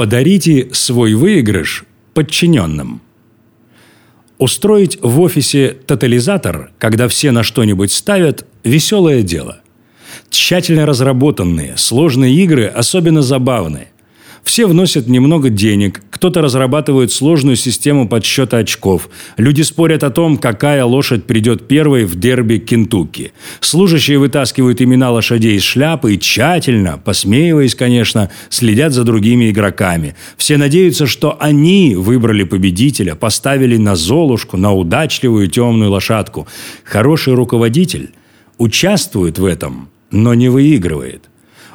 Подарите свой выигрыш подчиненным. Устроить в офисе тотализатор, когда все на что-нибудь ставят – веселое дело. Тщательно разработанные, сложные игры особенно забавные. Все вносят немного денег, кто-то разрабатывает сложную систему подсчета очков. Люди спорят о том, какая лошадь придет первой в дерби Кентукки. Служащие вытаскивают имена лошадей из шляпы и тщательно, посмеиваясь, конечно, следят за другими игроками. Все надеются, что они выбрали победителя, поставили на Золушку, на удачливую темную лошадку. Хороший руководитель участвует в этом, но не выигрывает.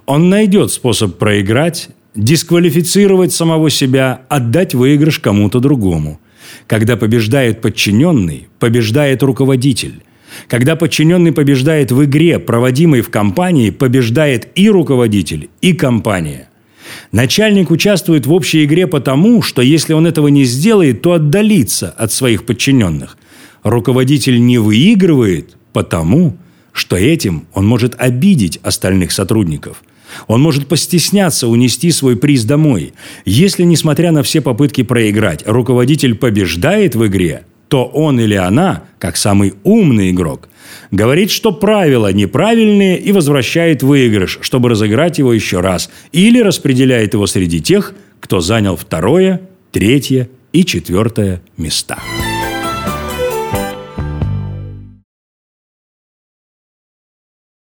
Он найдет способ проиграть дисквалифицировать самого себя, отдать выигрыш кому-то другому. Когда побеждает подчиненный, побеждает руководитель. Когда подчиненный побеждает в игре, проводимой в компании, побеждает и руководитель, и компания. Начальник участвует в общей игре потому, что если он этого не сделает, то отдалится от своих подчиненных. Руководитель не выигрывает потому, что этим он может обидеть остальных сотрудников – он может постесняться унести свой приз домой. Если, несмотря на все попытки проиграть, руководитель побеждает в игре, то он или она, как самый умный игрок, говорит, что правила неправильные и возвращает выигрыш, чтобы разыграть его еще раз, или распределяет его среди тех, кто занял второе, третье и четвертое места.